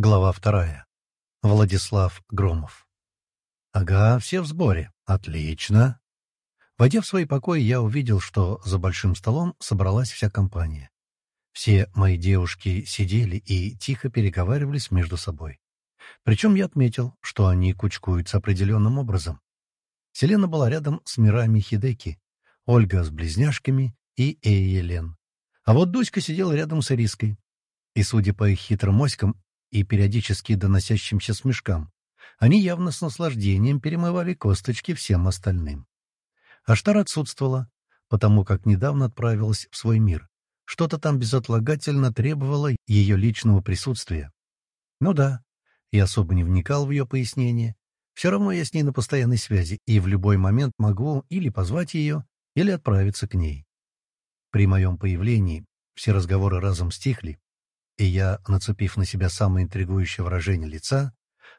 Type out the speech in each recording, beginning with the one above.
Глава вторая. Владислав Громов. «Ага, все в сборе. Отлично». Войдя в свои покои, я увидел, что за большим столом собралась вся компания. Все мои девушки сидели и тихо переговаривались между собой. Причем я отметил, что они кучкуются определенным образом. Селена была рядом с мирами Хидеки, Ольга с близняшками и Эйелен. А вот Дуська сидела рядом с Ириской. И, судя по их хитрым моськам и периодически доносящимся смешкам, они явно с наслаждением перемывали косточки всем остальным. Аштар отсутствовала, потому как недавно отправилась в свой мир. Что-то там безотлагательно требовало ее личного присутствия. Ну да, я особо не вникал в ее пояснение. Все равно я с ней на постоянной связи, и в любой момент могу или позвать ее, или отправиться к ней. При моем появлении все разговоры разом стихли, и я, нацепив на себя самое интригующее выражение лица,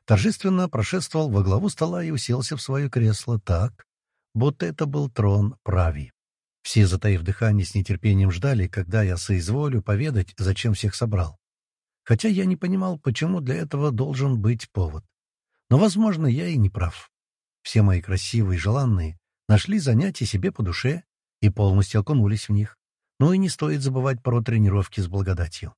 торжественно прошествовал во главу стола и уселся в свое кресло так, будто это был трон прави. Все, затаив дыхание, с нетерпением ждали, когда я соизволю поведать, зачем всех собрал. Хотя я не понимал, почему для этого должен быть повод. Но, возможно, я и не прав. Все мои красивые и желанные нашли занятия себе по душе и полностью окунулись в них. Ну и не стоит забывать про тренировки с благодатью.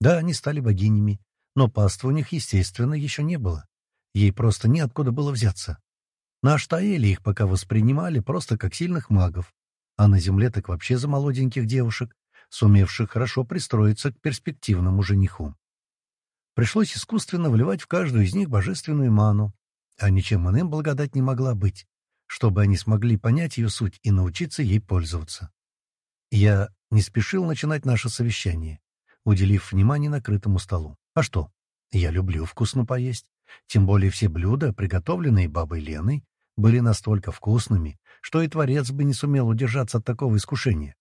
Да, они стали богинями, но паства у них, естественно, еще не было. Ей просто неоткуда было взяться. На Аштаэле их пока воспринимали просто как сильных магов, а на земле так вообще за молоденьких девушек, сумевших хорошо пристроиться к перспективному жениху. Пришлось искусственно вливать в каждую из них божественную ману, а ничем иным благодать не могла быть, чтобы они смогли понять ее суть и научиться ей пользоваться. Я не спешил начинать наше совещание уделив внимание накрытому столу. А что? Я люблю вкусно поесть. Тем более все блюда, приготовленные бабой Леной, были настолько вкусными, что и творец бы не сумел удержаться от такого искушения.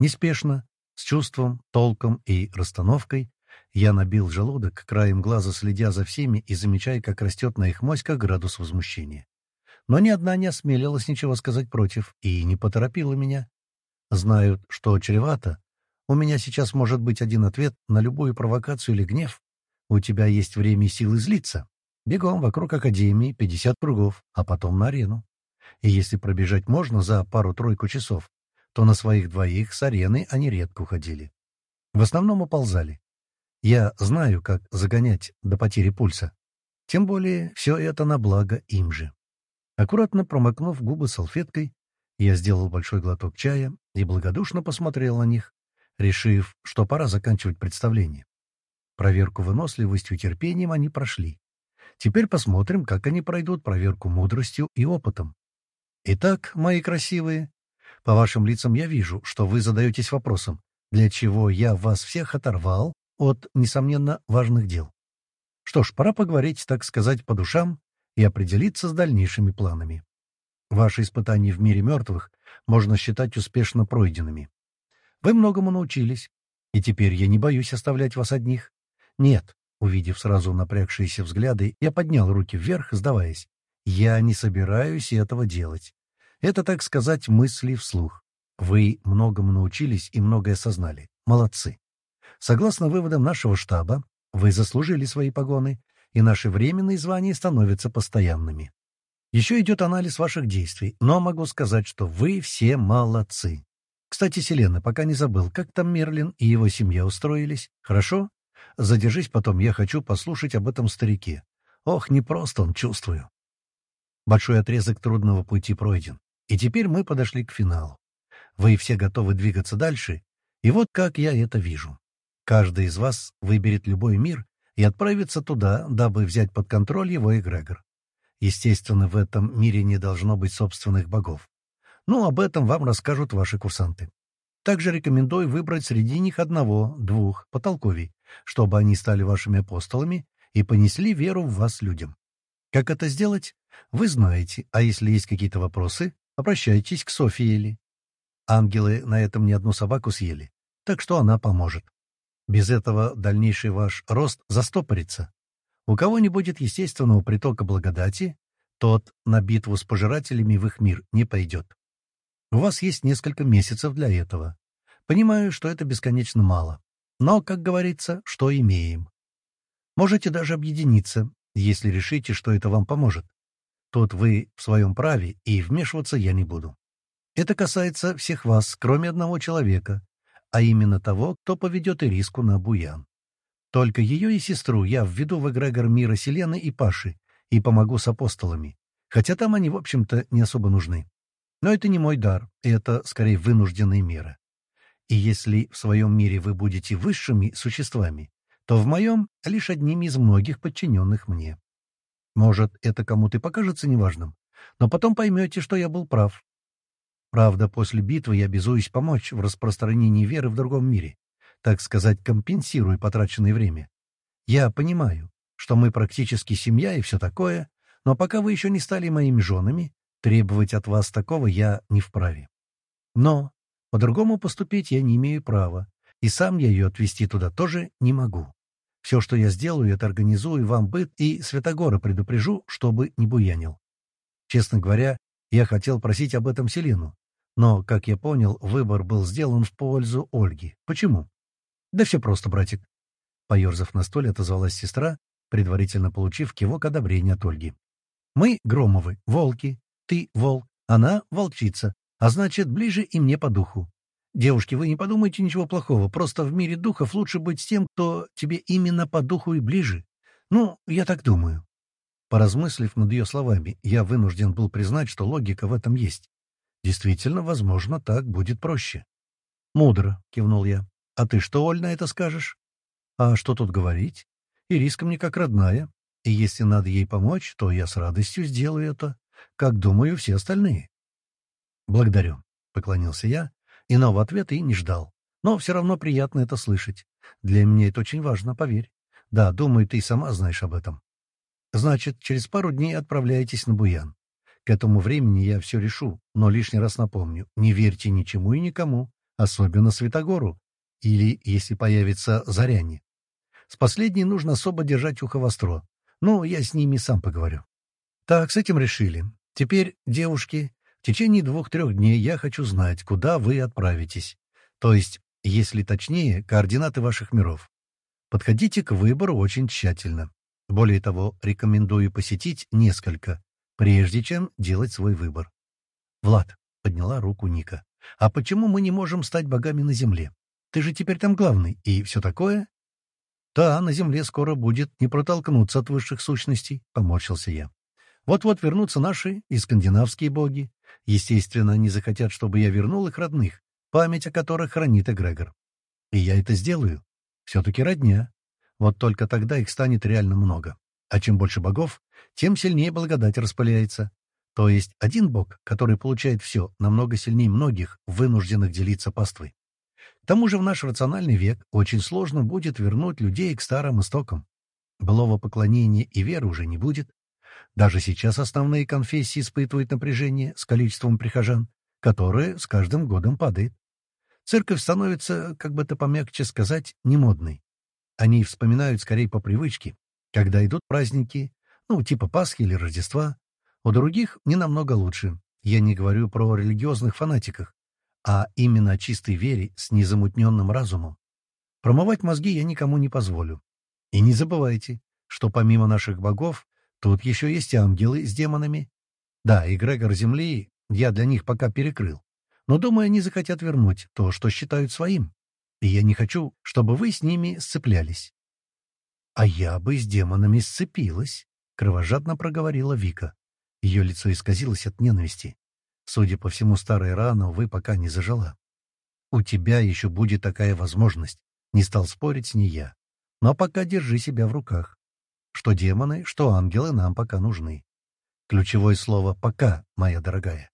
Неспешно, с чувством, толком и расстановкой я набил желудок, краем глаза следя за всеми и замечая, как растет на их моськах градус возмущения. Но ни одна не осмелилась ничего сказать против и не поторопила меня. Знают, что чревато, у меня сейчас может быть один ответ на любую провокацию или гнев. У тебя есть время и силы злиться. Бегом вокруг Академии 50 кругов, а потом на арену. И если пробежать можно за пару-тройку часов, то на своих двоих с арены они редко уходили. В основном уползали. Я знаю, как загонять до потери пульса. Тем более все это на благо им же. Аккуратно промокнув губы салфеткой, я сделал большой глоток чая и благодушно посмотрел на них, решив, что пора заканчивать представление. Проверку выносливостью и терпением они прошли. Теперь посмотрим, как они пройдут проверку мудростью и опытом. Итак, мои красивые, по вашим лицам я вижу, что вы задаетесь вопросом, для чего я вас всех оторвал от, несомненно, важных дел. Что ж, пора поговорить, так сказать, по душам и определиться с дальнейшими планами. Ваши испытания в мире мертвых можно считать успешно пройденными. Вы многому научились, и теперь я не боюсь оставлять вас одних. Нет, увидев сразу напрягшиеся взгляды, я поднял руки вверх, сдаваясь. Я не собираюсь этого делать. Это, так сказать, мысли вслух. Вы многому научились и многое осознали. Молодцы. Согласно выводам нашего штаба, вы заслужили свои погоны, и наши временные звания становятся постоянными. Еще идет анализ ваших действий, но могу сказать, что вы все молодцы. Кстати, Селена, пока не забыл, как там Мерлин и его семья устроились? Хорошо? Задержись потом, я хочу послушать об этом старике. Ох, непросто он, чувствую. Большой отрезок трудного пути пройден. И теперь мы подошли к финалу. Вы все готовы двигаться дальше, и вот как я это вижу. Каждый из вас выберет любой мир и отправится туда, дабы взять под контроль его эгрегор. Естественно, в этом мире не должно быть собственных богов. Ну, об этом вам расскажут ваши курсанты. Также рекомендую выбрать среди них одного-двух потолковей, чтобы они стали вашими апостолами и понесли веру в вас людям. Как это сделать, вы знаете, а если есть какие-то вопросы, обращайтесь к Софии Ангелы на этом не одну собаку съели, так что она поможет. Без этого дальнейший ваш рост застопорится. У кого не будет естественного притока благодати, тот на битву с пожирателями в их мир не пойдет. У вас есть несколько месяцев для этого. Понимаю, что это бесконечно мало. Но, как говорится, что имеем. Можете даже объединиться, если решите, что это вам поможет. Тут вы в своем праве, и вмешиваться я не буду. Это касается всех вас, кроме одного человека, а именно того, кто поведет Ириску на Буян. Только ее и сестру я введу в эгрегор мира Селены и Паши и помогу с апостолами, хотя там они, в общем-то, не особо нужны. Но это не мой дар, это, скорее, вынужденная мера. И если в своем мире вы будете высшими существами, то в моем — лишь одними из многих подчиненных мне. Может, это кому-то покажется неважным, но потом поймете, что я был прав. Правда, после битвы я обязуюсь помочь в распространении веры в другом мире, так сказать, компенсируя потраченное время. Я понимаю, что мы практически семья и все такое, но пока вы еще не стали моими женами, требовать от вас такого я не вправе. Но по-другому поступить я не имею права, и сам я ее отвезти туда тоже не могу. Все, что я сделаю, это организую вам быт и Святогора предупрежу, чтобы не буянил. Честно говоря, я хотел просить об этом Селину, но, как я понял, выбор был сделан в пользу Ольги. Почему? Да все просто, братик. Поерзав на столе, отозвалась сестра, предварительно получив кивок одобрения от Ольги. Мы, Громовы, волки, ты — волк, она — волчица, а значит, ближе и мне по духу. Девушки, вы не подумайте ничего плохого, просто в мире духов лучше быть с тем, кто тебе именно по духу и ближе. Ну, я так думаю. Поразмыслив над ее словами, я вынужден был признать, что логика в этом есть. Действительно, возможно, так будет проще. «Мудро», — кивнул я. «А ты что, Оль, на это скажешь?» «А что тут говорить? Ириска мне как родная, и если надо ей помочь, то я с радостью сделаю это, как думаю все остальные». «Благодарю», — поклонился я, иного ответа и не ждал. «Но все равно приятно это слышать. Для меня это очень важно, поверь. Да, думаю, ты и сама знаешь об этом. Значит, через пару дней отправляетесь на Буян. К этому времени я все решу, но лишний раз напомню, не верьте ничему и никому, особенно Святогору, или, если появится Заряне. С последней нужно особо держать ухо востро. Ну, я с ними сам поговорю. Так, с этим решили. Теперь, девушки, в течение двух-трех дней я хочу знать, куда вы отправитесь. То есть, если точнее, координаты ваших миров. Подходите к выбору очень тщательно. Более того, рекомендую посетить несколько, прежде чем делать свой выбор. «Влад», — подняла руку Ника, — «а почему мы не можем стать богами на земле? Ты же теперь там главный, и все такое?» «Да, на земле скоро будет не протолкнуться от высших сущностей», — поморщился я. «Вот-вот вернутся наши и скандинавские боги. Естественно, они захотят, чтобы я вернул их родных, память о которых хранит эгрегор. И я это сделаю. Все-таки родня. Вот только тогда их станет реально много. А чем больше богов, тем сильнее благодать распыляется. То есть один бог, который получает все, намного сильнее многих, вынужденных делиться паствой. К тому же в наш рациональный век очень сложно будет вернуть людей к старым истокам. Былого поклонения и веры уже не будет. Даже сейчас основные конфессии испытывают напряжение с количеством прихожан, которое с каждым годом падает. Церковь становится, как бы это помягче сказать, немодной. Они вспоминают скорее по привычке, когда идут праздники, ну, типа Пасхи или Рождества. У других не намного лучше. Я не говорю про религиозных фанатиках, а именно о чистой вере с незамутненным разумом. Промывать мозги я никому не позволю. И не забывайте, что помимо наших богов, тут еще есть ангелы с демонами. Да, эгрегор Земли я для них пока перекрыл. Но, думаю, они захотят вернуть то, что считают своим и я не хочу, чтобы вы с ними сцеплялись». «А я бы с демонами сцепилась», — кровожадно проговорила Вика. Ее лицо исказилось от ненависти. Судя по всему, старая рана, увы, пока не зажила. «У тебя еще будет такая возможность», — не стал спорить с ней я. «Но пока держи себя в руках. Что демоны, что ангелы нам пока нужны. Ключевое слово «пока», моя дорогая.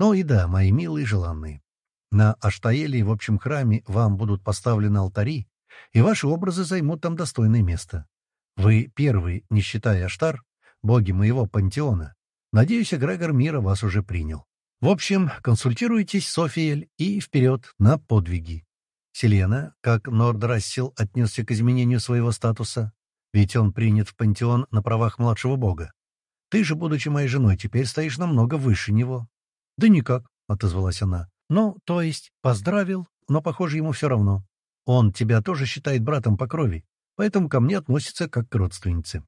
Ну и да, мои милые желанные. На Аштаэле, в общем храме, вам будут поставлены алтари, и ваши образы займут там достойное место. Вы первый, не считая Аштар, боги моего пантеона. Надеюсь, эгрегор мира вас уже принял. В общем, консультируйтесь, Софиэль, и вперед на подвиги. Селена, как Нордрассил отнесся к изменению своего статуса, ведь он принят в пантеон на правах младшего бога. Ты же, будучи моей женой, теперь стоишь намного выше него. — Да никак, — отозвалась она. Ну, то есть, поздравил, но, похоже, ему все равно. Он тебя тоже считает братом по крови. поэтому ко мне относится как к родственнице.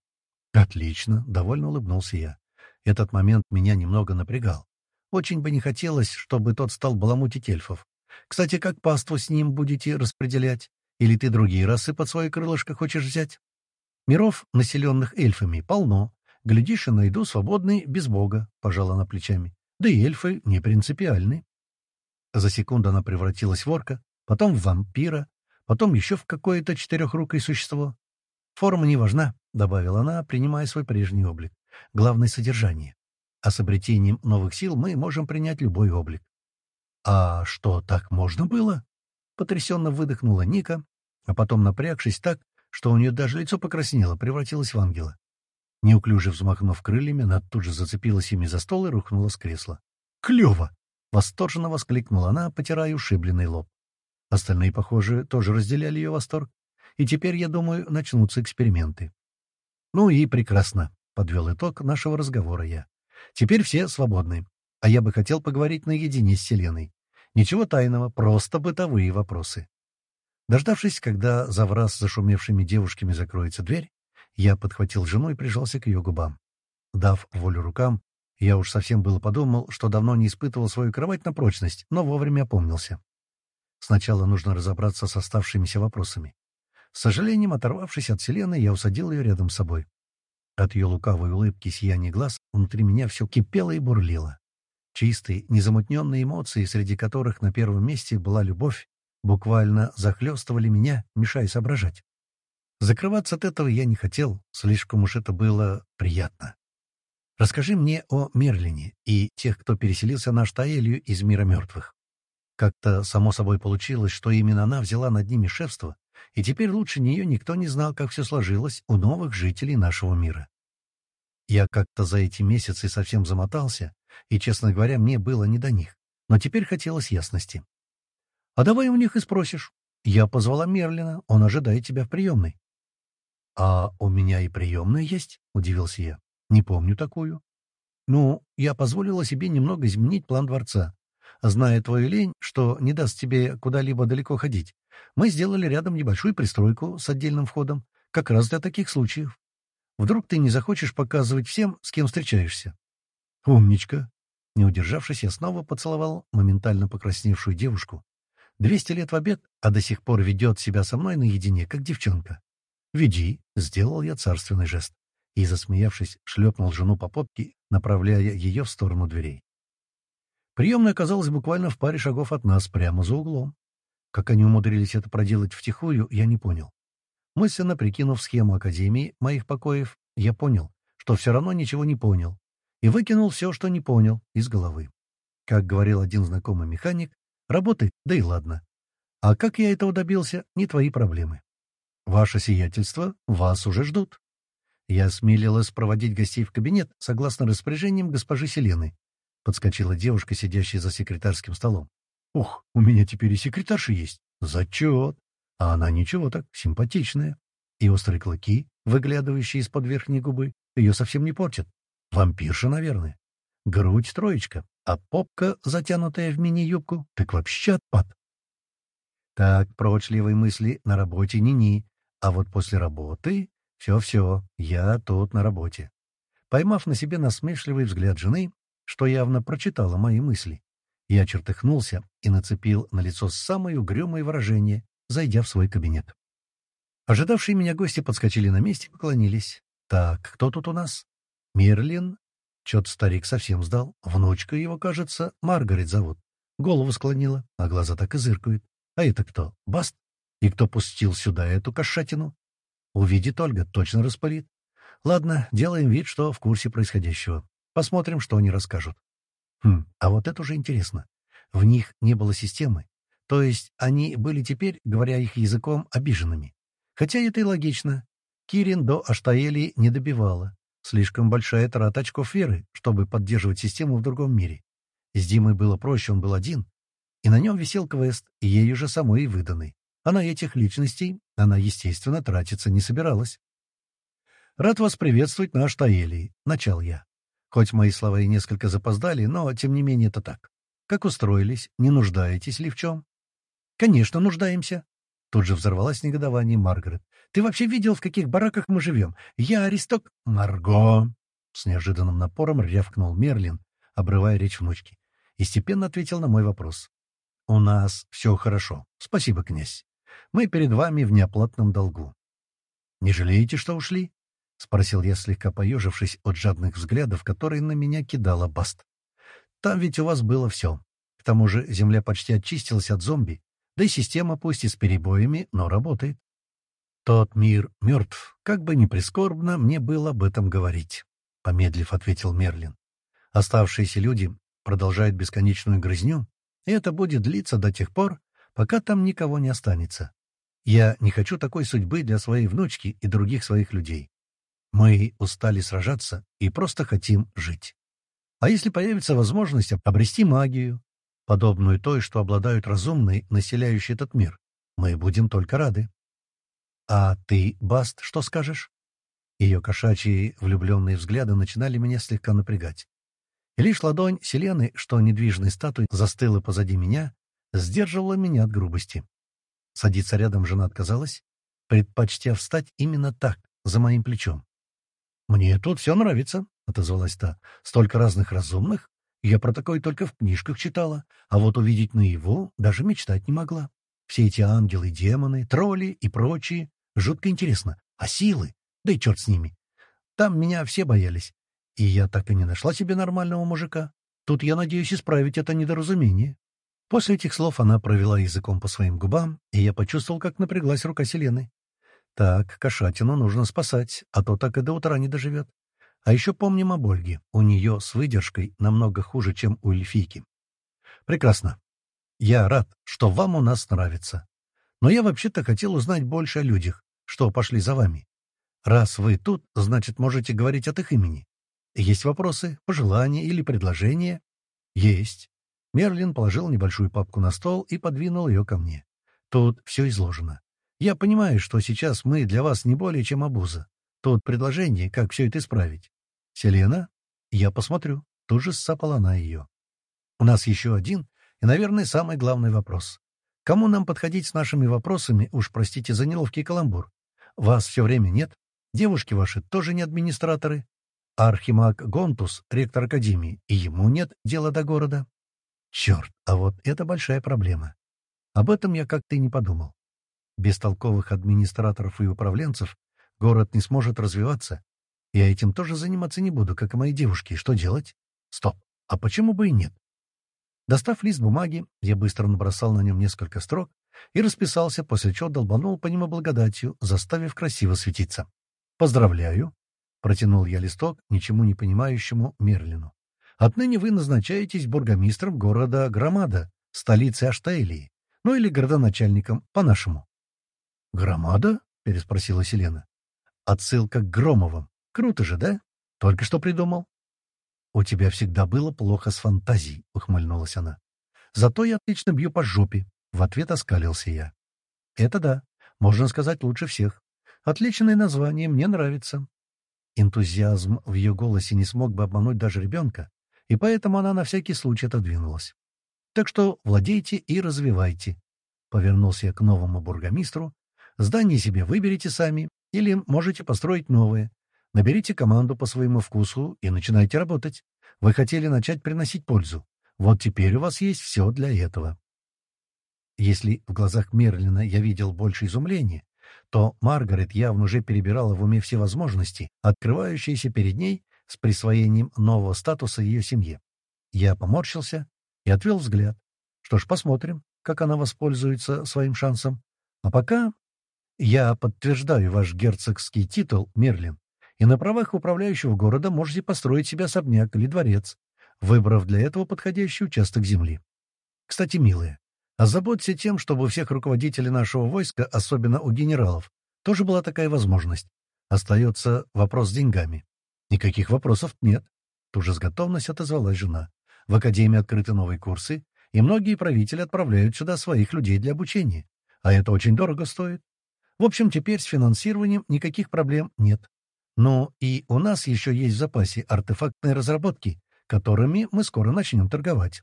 «Отлично», — довольно улыбнулся я. Этот момент меня немного напрягал. Очень бы не хотелось, чтобы тот стал баламутить эльфов. Кстати, как паству с ним будете распределять? Или ты другие расы под свое крылышко хочешь взять? Миров, населенных эльфами, полно. Глядишь, и найду свободный без бога, — пожала она плечами. Да и эльфы не принципиальны. За секунду она превратилась в орка, потом в вампира, потом еще в какое-то четырехрукое существо. «Форма не важна», — добавила она, принимая свой прежний облик. «Главное — содержание. А с обретением новых сил мы можем принять любой облик». «А что, так можно было?» — потрясенно выдохнула Ника, а потом, напрягшись так, что у нее даже лицо покраснело, превратилось в ангела. Неуклюже взмахнув крыльями, она тут же зацепилась ими за стол и рухнула с кресла. «Клево!» — восторженно воскликнула она, потирая ушибленный лоб. Остальные, похоже, тоже разделяли ее восторг. И теперь, я думаю, начнутся эксперименты. «Ну и прекрасно», — подвел итог нашего разговора я. «Теперь все свободны. А я бы хотел поговорить наедине с Селеной. Ничего тайного, просто бытовые вопросы». Дождавшись, когда за враз зашумевшими девушками закроется дверь, я подхватил жену и прижался к ее губам. Дав волю рукам, я уж совсем было подумал, что давно не испытывал свою кровать на прочность, но вовремя опомнился. Сначала нужно разобраться с оставшимися вопросами. С сожалением, оторвавшись от Селены, я усадил ее рядом с собой. От ее лукавой улыбки сияния глаз внутри меня все кипело и бурлило. Чистые, незамутненные эмоции, среди которых на первом месте была любовь, буквально захлестывали меня, мешая соображать. Закрываться от этого я не хотел, слишком уж это было приятно. Расскажи мне о Мерлине и тех, кто переселился на Штаэлью из мира мертвых. Как-то само собой получилось, что именно она взяла над ними шефство, и теперь лучше нее никто не знал, как все сложилось у новых жителей нашего мира. Я как-то за эти месяцы совсем замотался, и, честно говоря, мне было не до них. Но теперь хотелось ясности. «А давай у них и спросишь. Я позвала Мерлина, он ожидает тебя в приемной». «А у меня и приемная есть?» — удивился я. «Не помню такую». «Ну, я позволила себе немного изменить план дворца зная твою лень, что не даст тебе куда-либо далеко ходить, мы сделали рядом небольшую пристройку с отдельным входом, как раз для таких случаев. Вдруг ты не захочешь показывать всем, с кем встречаешься. Умничка. Не удержавшись, я снова поцеловал моментально покрасневшую девушку. Двести лет в обед, а до сих пор ведет себя со мной наедине, как девчонка. «Веди», — сделал я царственный жест. И, засмеявшись, шлепнул жену по попке, направляя ее в сторону дверей. Приемная оказалась буквально в паре шагов от нас, прямо за углом. Как они умудрились это проделать втихую, я не понял. Мысленно прикинув схему Академии моих покоев, я понял, что все равно ничего не понял, и выкинул все, что не понял, из головы. Как говорил один знакомый механик, работай, да и ладно. А как я этого добился, не твои проблемы. Ваше сиятельство, вас уже ждут. Я осмелилась проводить гостей в кабинет согласно распоряжениям госпожи Селены, Подскочила девушка, сидящая за секретарским столом. «Ух, у меня теперь и секретарша есть. Зачет!» А она ничего так, симпатичная. И острые клыки, выглядывающие из-под верхней губы, ее совсем не портят. Вампирша, наверное. Грудь троечка, а попка, затянутая в мини-юбку, так вообще отпад. Так, прочливые мысли на работе ни-ни, а вот после работы все-все, я тут на работе. Поймав на себе насмешливый взгляд жены, что явно прочитала мои мысли. Я чертыхнулся и нацепил на лицо самое угрюмое выражение, зайдя в свой кабинет. Ожидавшие меня гости подскочили на месте и поклонились. «Так, кто тут у нас?» «Мерлин?» Чет старик совсем сдал. Внучка его, кажется, Маргарет зовут. Голову склонила, а глаза так и зыркают. А это кто? Баст? И кто пустил сюда эту кошатину? Увидит Ольга, точно распалит. Ладно, делаем вид, что в курсе происходящего. Посмотрим, что они расскажут. Хм, а вот это уже интересно. В них не было системы. То есть они были теперь, говоря их языком, обиженными. Хотя это и логично. Кирин до Аштаэли не добивала. Слишком большая трата очков веры, чтобы поддерживать систему в другом мире. С Димой было проще, он был один. И на нем висел квест, ею же самой и выданный. А на этих личностей она, естественно, тратиться не собиралась. «Рад вас приветствовать на Аштаэлии», — начал я. Хоть мои слова и несколько запоздали, но, тем не менее, это так. Как устроились? Не нуждаетесь ли в чем? Конечно, нуждаемся. Тут же взорвалась негодование Маргарет. Ты вообще видел, в каких бараках мы живем? Я аристок...» «Марго!» — с неожиданным напором рявкнул Мерлин, обрывая речь внучки, и степенно ответил на мой вопрос. «У нас все хорошо. Спасибо, князь. Мы перед вами в неоплатном долгу». «Не жалеете, что ушли?» — спросил я, слегка поежившись от жадных взглядов, которые на меня кидала Баст. «Там ведь у вас было все. К тому же земля почти очистилась от зомби, да и система пусть и с перебоями, но работает. Тот мир мертв, как бы ни прискорбно мне было об этом говорить», — помедлив ответил Мерлин. «Оставшиеся люди продолжают бесконечную грызню, и это будет длиться до тех пор, пока там никого не останется. Я не хочу такой судьбы для своей внучки и других своих людей. Мы устали сражаться и просто хотим жить. А если появится возможность обрести магию, подобную той, что обладают разумные, населяющие этот мир, мы будем только рады. А ты, Баст, что скажешь? Ее кошачьи влюбленные взгляды начинали меня слегка напрягать. И лишь ладонь Селены, что недвижной статуей застыла позади меня, сдерживала меня от грубости. Садиться рядом жена отказалась, предпочтя встать именно так, за моим плечом. «Мне тут все нравится», — отозвалась та. «Столько разных разумных. Я про такое только в книжках читала, а вот увидеть наяву даже мечтать не могла. Все эти ангелы, демоны, тролли и прочие. Жутко интересно. А силы? Да и черт с ними. Там меня все боялись. И я так и не нашла себе нормального мужика. Тут я надеюсь исправить это недоразумение. После этих слов она провела языком по своим губам, и я почувствовал, как напряглась рука Селены. Так, кошатину нужно спасать, а то так и до утра не доживет. А еще помним об Ольге. У нее с выдержкой намного хуже, чем у эльфийки. Прекрасно. Я рад, что вам у нас нравится. Но я вообще-то хотел узнать больше о людях, что пошли за вами. Раз вы тут, значит, можете говорить от их имени. Есть вопросы, пожелания или предложения? Есть. Мерлин положил небольшую папку на стол и подвинул ее ко мне. Тут все изложено. Я понимаю, что сейчас мы для вас не более чем обуза. Тут предложение, как все это исправить. Селена? Я посмотрю. Тут же сцапала она ее. У нас еще один и, наверное, самый главный вопрос. Кому нам подходить с нашими вопросами, уж простите за неловкий каламбур? Вас все время нет, девушки ваши тоже не администраторы, Архимаг Гонтус, ректор Академии, и ему нет дела до города. Черт, а вот это большая проблема. Об этом я как-то и не подумал. Без толковых администраторов и управленцев город не сможет развиваться. Я этим тоже заниматься не буду, как и мои девушки. Что делать? Стоп. А почему бы и нет? Достав лист бумаги, я быстро набросал на нем несколько строк и расписался, после чего долбанул по нему благодатью, заставив красиво светиться. «Поздравляю! Протянул я листок ничему не понимающему Мерлину. «Отныне вы назначаетесь бургомистром города Громада, столицы Аштаэлии, ну или городоначальником, по-нашему». «Громада?» — переспросила Селена. «Отсылка к Громовым. Круто же, да? Только что придумал». «У тебя всегда было плохо с фантазией», — ухмыльнулась она. «Зато я отлично бью по жопе», — в ответ оскалился я. «Это да, можно сказать лучше всех. Отличное название, мне нравится. Энтузиазм в ее голосе не смог бы обмануть даже ребенка, и поэтому она на всякий случай отодвинулась. «Так что владейте и развивайте», — повернулся я к новому бургомистру. «Здание себе выберите сами или можете построить новое. Наберите команду по своему вкусу и начинайте работать. Вы хотели начать приносить пользу. Вот теперь у вас есть все для этого». Если в глазах Мерлина я видел больше изумления, то Маргарет явно уже перебирала в уме все возможности, открывающиеся перед ней с присвоением нового статуса ее семье. Я поморщился и отвел взгляд. Что ж, посмотрим, как она воспользуется своим шансом. А пока я подтверждаю ваш герцогский титул, Мерлин, и на правах управляющего города можете построить себе особняк или дворец, выбрав для этого подходящий участок земли. Кстати, милые, Озаботься тем, чтобы у всех руководителей нашего войска, особенно у генералов, тоже была такая возможность. Остается вопрос с деньгами. Никаких вопросов нет. Тут же с готовностью отозвалась жена. В Академии открыты новые курсы, и многие правители отправляют сюда своих людей для обучения. А это очень дорого стоит. В общем, теперь с финансированием никаких проблем нет. Ну и у нас еще есть в запасе артефактные разработки, которыми мы скоро начнем торговать.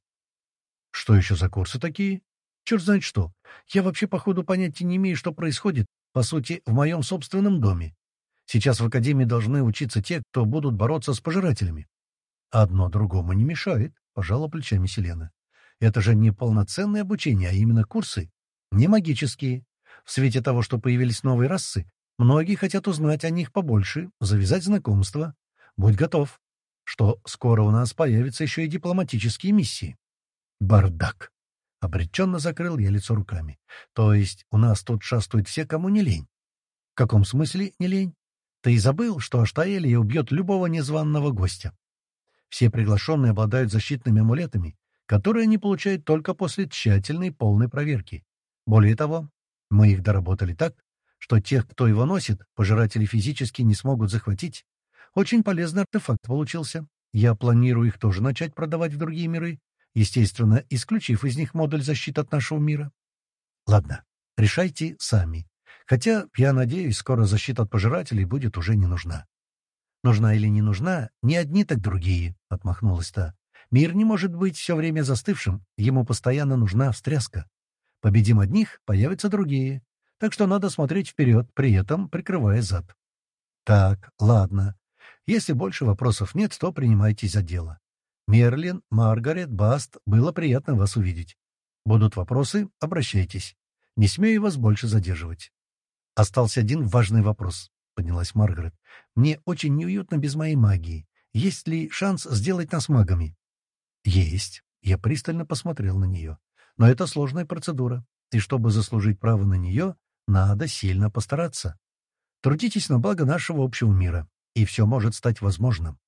Что еще за курсы такие? Черт знает что. Я вообще, походу, понятия не имею, что происходит, по сути, в моем собственном доме. Сейчас в Академии должны учиться те, кто будут бороться с пожирателями. Одно другому не мешает, — пожала плечами Селена. Это же не полноценное обучение, а именно курсы. Не магические. В свете того, что появились новые расы, многие хотят узнать о них побольше, завязать знакомства. Будь готов, что скоро у нас появятся еще и дипломатические миссии. Бардак. Обреченно закрыл я лицо руками. То есть у нас тут шастают все, кому не лень. В каком смысле не лень? Ты и забыл, что Аштаэлия убьет любого незваного гостя. Все приглашенные обладают защитными амулетами, которые они получают только после тщательной полной проверки. Более того, мы их доработали так, что тех, кто его носит, пожиратели физически не смогут захватить. Очень полезный артефакт получился. Я планирую их тоже начать продавать в другие миры, естественно, исключив из них модуль защиты от нашего мира. Ладно, решайте сами. Хотя, я надеюсь, скоро защита от пожирателей будет уже не нужна. Нужна или не нужна, не одни, так другие, — отмахнулась та. Мир не может быть все время застывшим, ему постоянно нужна встряска. Победим одних, появятся другие. Так что надо смотреть вперед, при этом прикрывая зад. Так, ладно. Если больше вопросов нет, то принимайтесь за дело. Мерлин, Маргарет, Баст, было приятно вас увидеть. Будут вопросы — обращайтесь. Не смею вас больше задерживать. «Остался один важный вопрос», — поднялась Маргарет. «Мне очень неуютно без моей магии. Есть ли шанс сделать нас магами?» «Есть». Я пристально посмотрел на нее. «Но это сложная процедура, и чтобы заслужить право на нее, надо сильно постараться. Трудитесь на благо нашего общего мира, и все может стать возможным».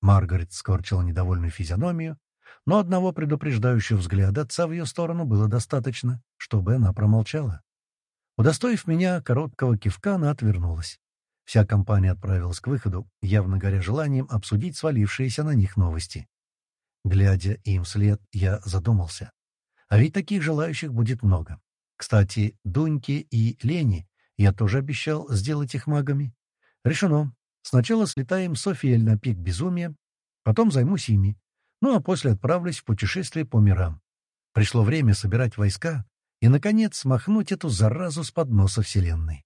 Маргарет скорчила недовольную физиономию, но одного предупреждающего взгляда отца в ее сторону было достаточно, чтобы она промолчала. Удостоив меня короткого кивка, она отвернулась. Вся компания отправилась к выходу, явно горя желанием обсудить свалившиеся на них новости. Глядя им вслед, я задумался. А ведь таких желающих будет много. Кстати, Дуньке и Лене я тоже обещал сделать их магами. Решено. Сначала слетаем с Софиэль на пик безумия, потом займусь ими, ну а после отправлюсь в путешествие по мирам. Пришло время собирать войска и, наконец, смахнуть эту заразу с подноса Вселенной.